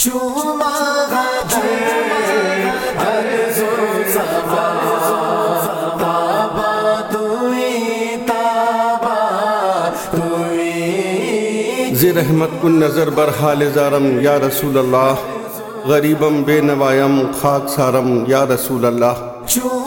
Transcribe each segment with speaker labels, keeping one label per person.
Speaker 1: چوما
Speaker 2: رحمت کن نظر بر حال زارم، یا رسول اللہ، غریبم، بے نوائم خاک سارم، یا رسول اللہ۔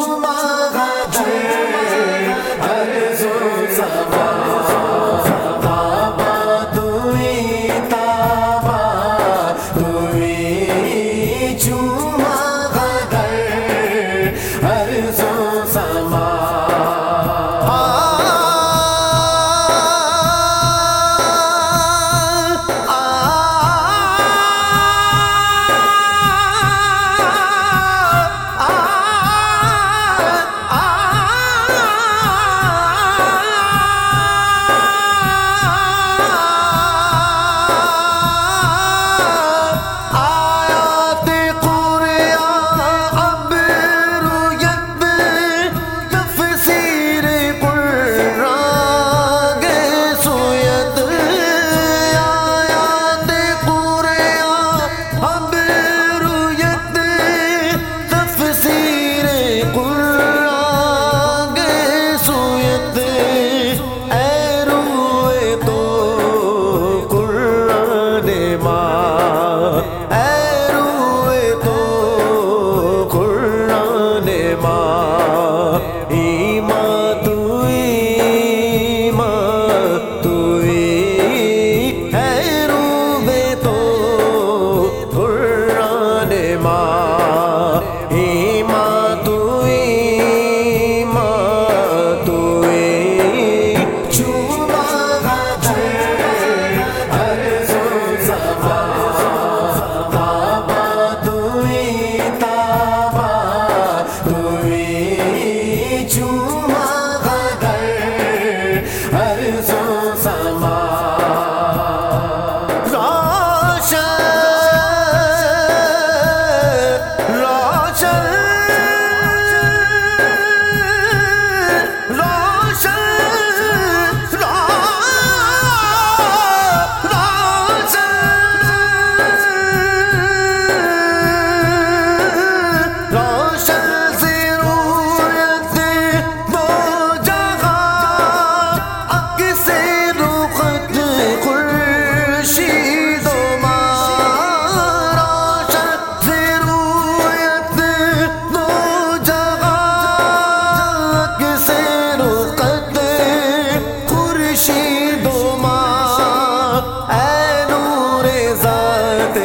Speaker 1: خورشید ماں اے نور ذات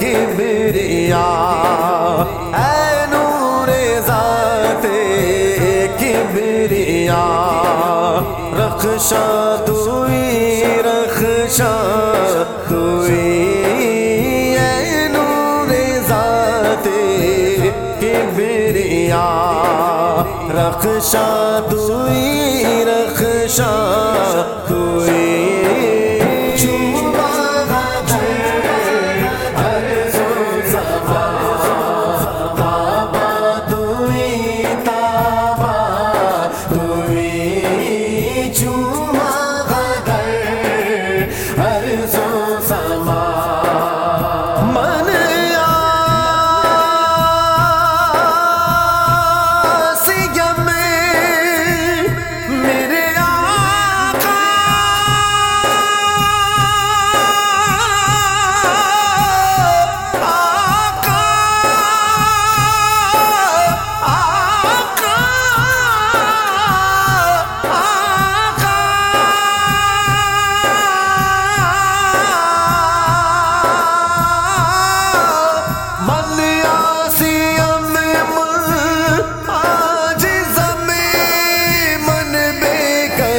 Speaker 1: کبریا اے نور ذات کبریا رخشا توئی رخشا تئی اے نور ذات کبریا رخشا شاہ ہوئے چھوا ہر سو صفا بابا تمہیں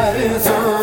Speaker 1: ہر
Speaker 2: سو